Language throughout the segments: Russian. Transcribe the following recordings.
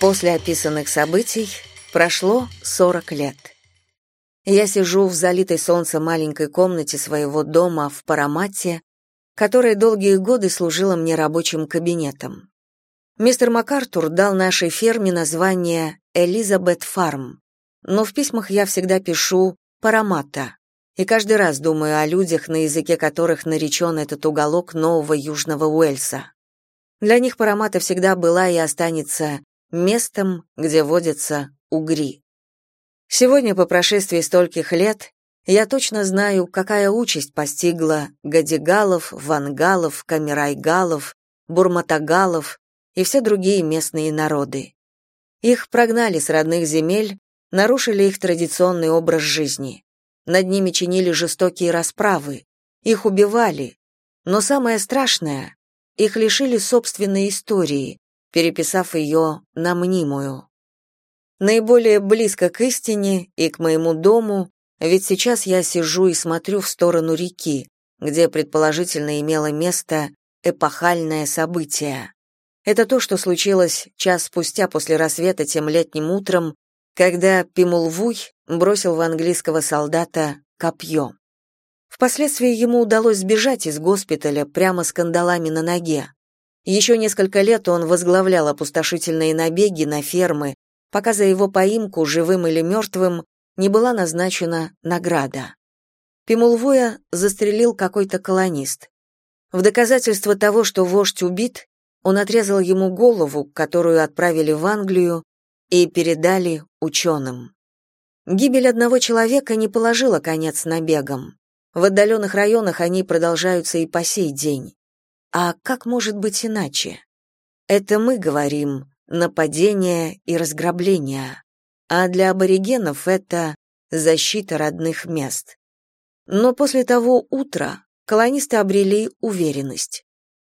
После описанных событий прошло 40 лет. Я сижу в залитой солнцем маленькой комнате своего дома в Парамате, которая долгие годы служила мне рабочим кабинетом. Мистер МакАртур дал нашей ферме название Элизабет Фарм, но в письмах я всегда пишу Парамата, и каждый раз думаю о людях, на языке которых наречен этот уголок нового Южного Уэльса. Для них Парамата всегда была и останется местом, где водятся угри. Сегодня, по прошествии стольких лет, я точно знаю, какая участь постигла Гадигалов, Вангалов, Камерайгалов, Бурматагалов и все другие местные народы. Их прогнали с родных земель, нарушили их традиционный образ жизни. Над ними чинили жестокие расправы, их убивали. Но самое страшное, их лишили собственной истории, переписав ее на мнимую. Наиболее близко к истине и к моему дому, ведь сейчас я сижу и смотрю в сторону реки, где предположительно имело место эпохальное событие. Это то, что случилось час спустя после рассвета тем летним утром, когда Пимулвуй бросил в английского солдата копье. Впоследствии ему удалось сбежать из госпиталя прямо с кандалами на ноге. Еще несколько лет он возглавлял опустошительные набеги на фермы, пока за его поимку, живым или мертвым, не была назначена награда. Пимулвуя застрелил какой-то колонист. В доказательство того, что вождь убит, он отрезал ему голову, которую отправили в Англию и передали ученым. Гибель одного человека не положила конец набегам. В отдаленных районах они продолжаются и по сей день. А как может быть иначе? Это мы говорим нападение и разграбление, а для аборигенов это защита родных мест. Но после того утра колонисты обрели уверенность.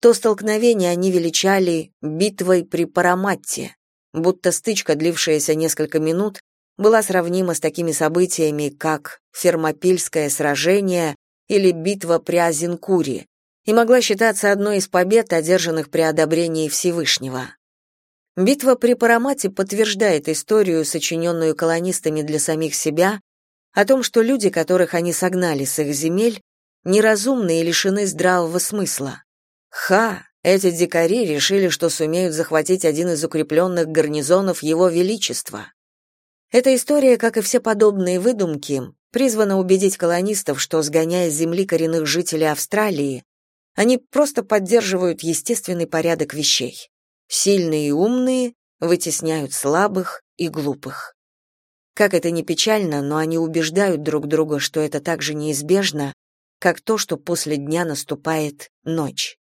То столкновение они величали битвой при Параматте, будто стычка, длившаяся несколько минут, была сравнима с такими событиями, как Фермопильское сражение или битва при Азинкуре, и могла считаться одной из побед, одержанных при одобрении Всевышнего. Битва при Парамате подтверждает историю, сочиненную колонистами для самих себя, о том, что люди, которых они согнали с их земель, неразумны и лишены здравого смысла. Ха, эти дикари решили, что сумеют захватить один из укрепленных гарнизонов Его Величества. Эта история, как и все подобные выдумки, призвана убедить колонистов, что, сгоняя с земли коренных жителей Австралии, они просто поддерживают естественный порядок вещей. Сильные и умные вытесняют слабых и глупых. Как это ни печально, но они убеждают друг друга, что это так же неизбежно, как то, что после дня наступает ночь.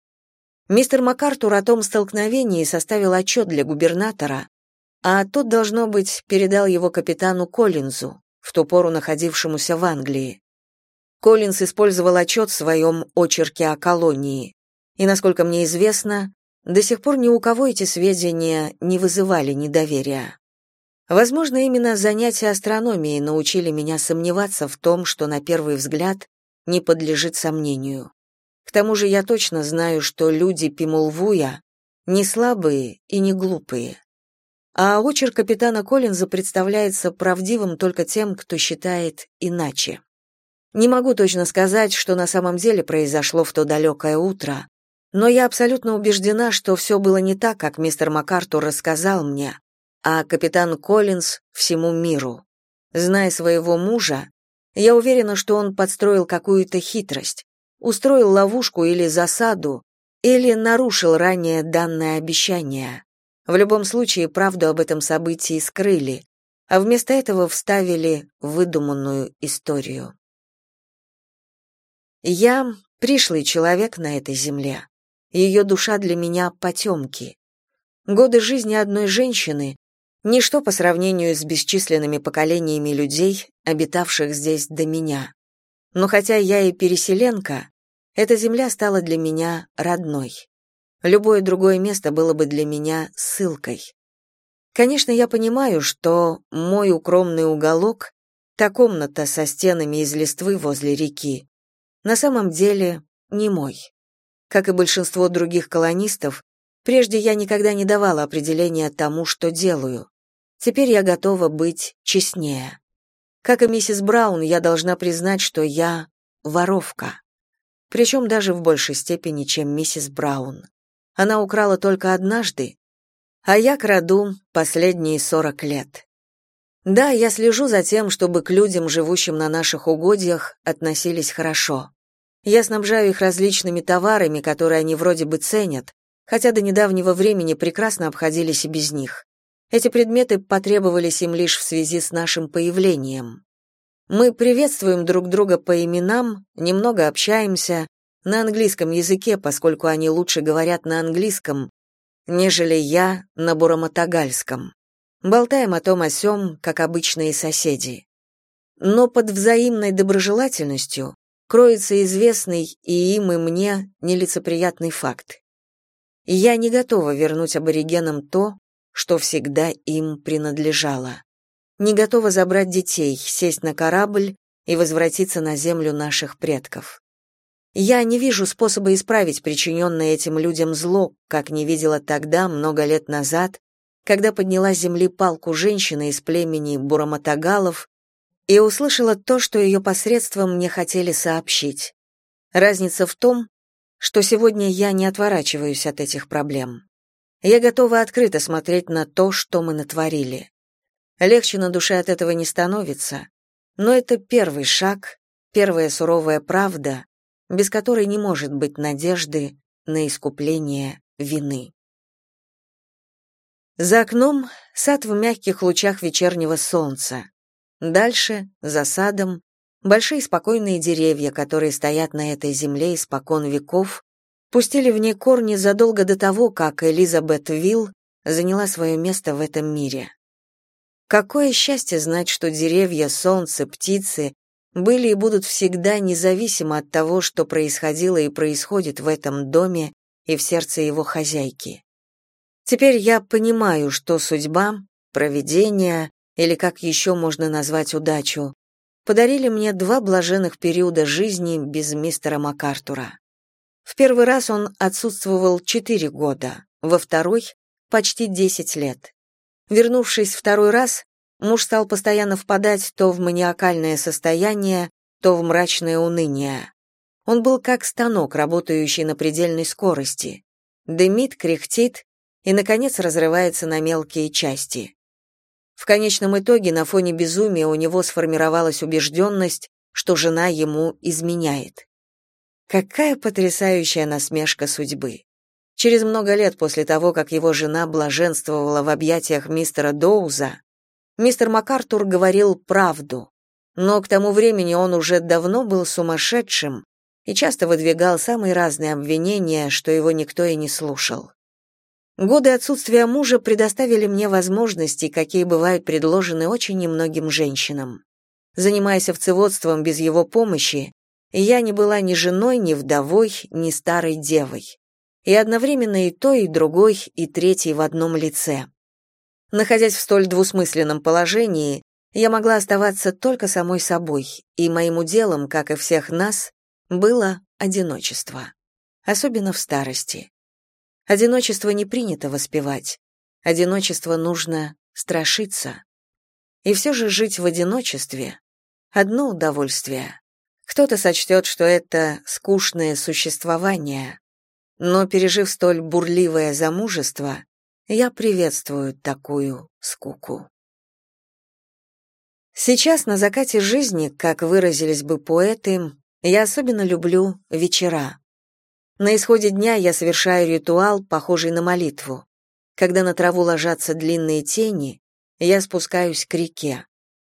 Мистер МакАртур о том столкновении составил отчет для губернатора, а тот, должно быть, передал его капитану Коллинзу, в ту пору находившемуся в Англии. Коллинз использовал отчет в своем очерке о колонии, и, насколько мне известно, до сих пор ни у кого эти сведения не вызывали недоверия. Возможно, именно занятия астрономией научили меня сомневаться в том, что на первый взгляд не подлежит сомнению. К тому же я точно знаю, что люди Пимулвуя не слабые и не глупые. А очерк капитана Коллинза представляется правдивым только тем, кто считает иначе. Не могу точно сказать, что на самом деле произошло в то далекое утро, но я абсолютно убеждена, что все было не так, как мистер МакАртур рассказал мне, а капитан Коллинз всему миру. Зная своего мужа, я уверена, что он подстроил какую-то хитрость, устроил ловушку или засаду, или нарушил ранее данное обещание. В любом случае, правду об этом событии скрыли, а вместо этого вставили выдуманную историю. Я пришлый человек на этой земле. Ее душа для меня потемки. Годы жизни одной женщины — ничто по сравнению с бесчисленными поколениями людей, обитавших здесь до меня. Но хотя я и переселенка, эта земля стала для меня родной. Любое другое место было бы для меня ссылкой. Конечно, я понимаю, что мой укромный уголок — та комната со стенами из листвы возле реки — на самом деле не мой. Как и большинство других колонистов, Прежде я никогда не давала определения тому, что делаю. Теперь я готова быть честнее. Как и миссис Браун, я должна признать, что я воровка. Причем даже в большей степени, чем миссис Браун. Она украла только однажды, а я краду последние сорок лет. Да, я слежу за тем, чтобы к людям, живущим на наших угодьях, относились хорошо. Я снабжаю их различными товарами, которые они вроде бы ценят, хотя до недавнего времени прекрасно обходились и без них. Эти предметы потребовались им лишь в связи с нашим появлением. Мы приветствуем друг друга по именам, немного общаемся на английском языке, поскольку они лучше говорят на английском, нежели я на бураматагальском. Болтаем о том о сём, как обычные соседи. Но под взаимной доброжелательностью кроется известный и им, и мне нелицеприятный факт. Я не готова вернуть аборигенам то, что всегда им принадлежало. Не готова забрать детей, сесть на корабль и возвратиться на землю наших предков. Я не вижу способа исправить причиненное этим людям зло, как не видела тогда, много лет назад, когда подняла с земли палку женщина из племени Бураматагалов и услышала то, что ее посредством мне хотели сообщить. Разница в том, что сегодня я не отворачиваюсь от этих проблем. Я готова открыто смотреть на то, что мы натворили. Легче на душе от этого не становится, но это первый шаг, первая суровая правда, без которой не может быть надежды на искупление вины. За окном сад в мягких лучах вечернего солнца. Дальше, за садом, большие спокойные деревья, которые стоят на этой земле испокон веков, пустили в ней корни задолго до того, как Элизабет Вилл заняла свое место в этом мире. Какое счастье знать, что деревья, солнце, птицы были и будут всегда независимо от того, что происходило и происходит в этом доме и в сердце его хозяйки. Теперь я понимаю, что судьба, провидение, или как еще можно назвать удачу, подарили мне два блаженных периода жизни без мистера МакАртура. В первый раз он отсутствовал четыре года, во второй — почти десять лет. Вернувшись второй раз, муж стал постоянно впадать то в маниакальное состояние, то в мрачное уныние. Он был как станок, работающий на предельной скорости. Дымит, кряхтит, и, наконец, разрывается на мелкие части. В конечном итоге на фоне безумия у него сформировалась убежденность, что жена ему изменяет. Какая потрясающая насмешка судьбы. Через много лет после того, как его жена блаженствовала в объятиях мистера Доуза, мистер МакАртур говорил правду. Но к тому времени он уже давно был сумасшедшим и часто выдвигал самые разные обвинения, что его никто и не слушал. Годы отсутствия мужа предоставили мне возможности, какие бывают предложены очень немногим женщинам. Занимаясь овцеводством без его помощи, я не была ни женой, ни вдовой, ни старой девой. И одновременно и той, и другой, и третьей в одном лице. Находясь в столь двусмысленном положении, я могла оставаться только самой собой, и моим уделом, как и всех нас, было одиночество. Особенно в старости. Одиночество не принято воспевать. Одиночество нужно страшиться. И все же жить в одиночестве — одно удовольствие. Кто-то сочтет, что это скучное существование, но, пережив столь бурливое замужество, я приветствую такую скуку. Сейчас на закате жизни, как выразились бы поэты, я особенно люблю вечера. На исходе дня я совершаю ритуал, похожий на молитву. Когда на траву ложатся длинные тени, я спускаюсь к реке.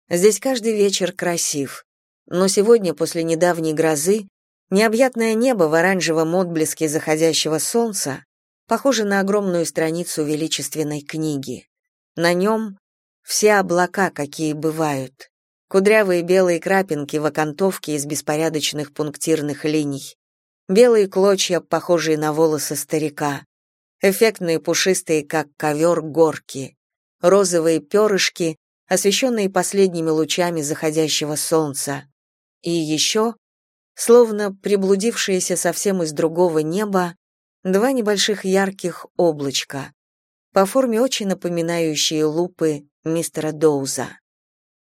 Здесь каждый вечер красив. Но сегодня, после недавней грозы, необъятное небо в оранжевом отблеске заходящего солнца похоже на огромную страницу величественной книги. На нем все облака, какие бывают. Кудрявые белые крапинки в окантовке из беспорядочных пунктирных линий белые клочья, похожие на волосы старика, эффектные пушистые, как ковер, горки, розовые перышки, освещенные последними лучами заходящего солнца, и еще, словно приблудившиеся совсем из другого неба, два небольших ярких облачка, по форме очень напоминающие лупы мистера Доуза.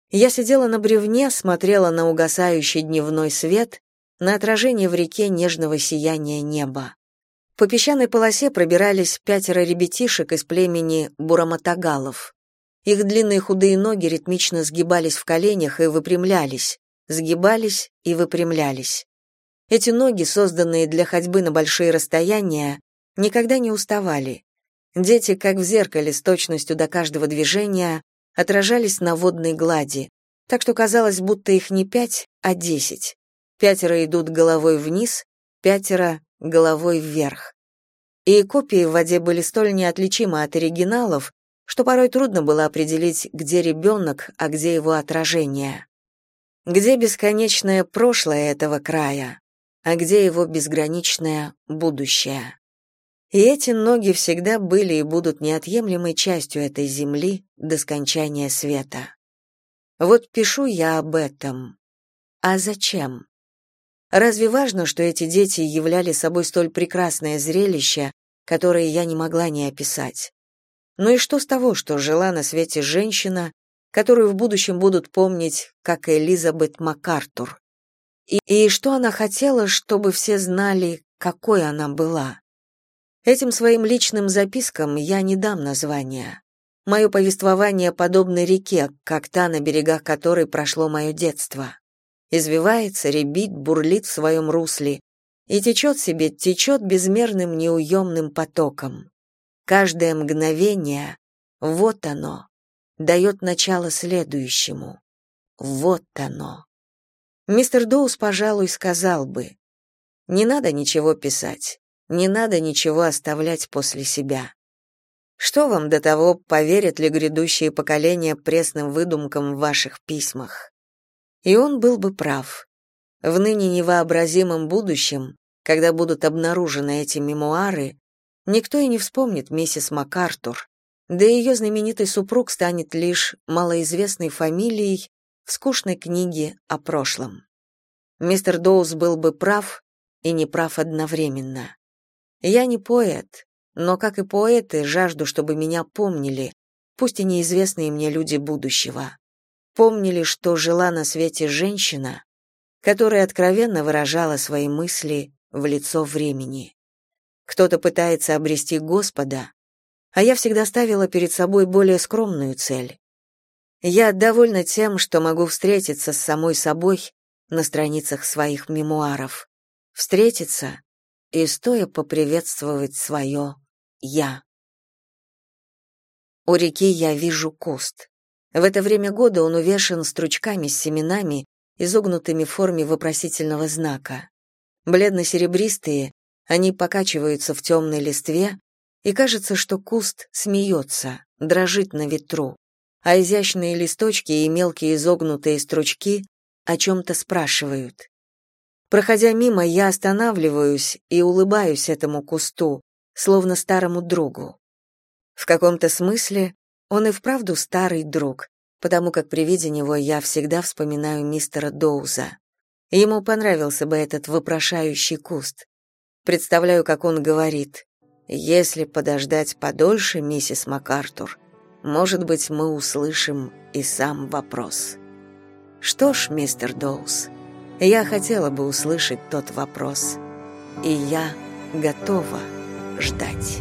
Я сидела на бревне, смотрела на угасающий дневной свет, на отражение в реке нежного сияния неба. По песчаной полосе пробирались пятеро ребятишек из племени бураматагалов. Их длинные худые ноги ритмично сгибались в коленях и выпрямлялись, сгибались и выпрямлялись. Эти ноги, созданные для ходьбы на большие расстояния, никогда не уставали. Дети, как в зеркале с точностью до каждого движения, отражались на водной глади, так что казалось, будто их не пять, а десять. Пятеро идут головой вниз, пятеро — головой вверх. И копии в воде были столь неотличимы от оригиналов, что порой трудно было определить, где ребенок, а где его отражение. Где бесконечное прошлое этого края, а где его безграничное будущее. И эти ноги всегда были и будут неотъемлемой частью этой земли до скончания света. Вот пишу я об этом. А зачем? Разве важно, что эти дети являли собой столь прекрасное зрелище, которое я не могла не описать? Ну и что с того, что жила на свете женщина, которую в будущем будут помнить как Элизабет МакАртур? И, и что она хотела, чтобы все знали, какой она была? Этим своим личным запискам я не дам названия. Мое повествование подобно реке, как та, на берегах которой прошло мое детство. Извивается, ребит, бурлит в своем русле и течет себе, течет безмерным неуемным потоком. Каждое мгновение, вот оно, дает начало следующему. Вот оно. Мистер Доус, пожалуй, сказал бы, «Не надо ничего писать, не надо ничего оставлять после себя. Что вам до того, поверят ли грядущие поколения пресным выдумкам в ваших письмах?» И он был бы прав. В ныне невообразимом будущем, когда будут обнаружены эти мемуары, Никто и не вспомнит миссис МакАртур, да ее знаменитый супруг станет лишь малоизвестной фамилией в скучной книге о прошлом. Мистер Доуз был бы прав и не прав одновременно. Я не поэт, но, как и поэты, жажду, чтобы меня помнили, пусть и неизвестные мне люди будущего. Помнили, что жила на свете женщина, которая откровенно выражала свои мысли в лицо времени. Кто-то пытается обрести Господа, а я всегда ставила перед собой более скромную цель. Я довольна тем, что могу встретиться с самой собой на страницах своих мемуаров. Встретиться и стоя поприветствовать свое «я». У реки я вижу куст. В это время года он увешан стручками с семенами, изогнутыми в форме вопросительного знака. Бледно-серебристые, они покачиваются в темной листве, и кажется, что куст смеется, дрожит на ветру, а изящные листочки и мелкие изогнутые стручки о чем-то спрашивают. Проходя мимо, я останавливаюсь и улыбаюсь этому кусту, словно старому другу. В каком-то смысле он и вправду старый друг, потому как при виде него я всегда вспоминаю мистера Доуза. Ему понравился бы этот вопрошающий куст. Представляю, как он говорит. «Если подождать подольше, миссис МакАртур, может быть, мы услышим и сам вопрос». Что ж, мистер Доус, я хотела бы услышать тот вопрос, и я готова ждать.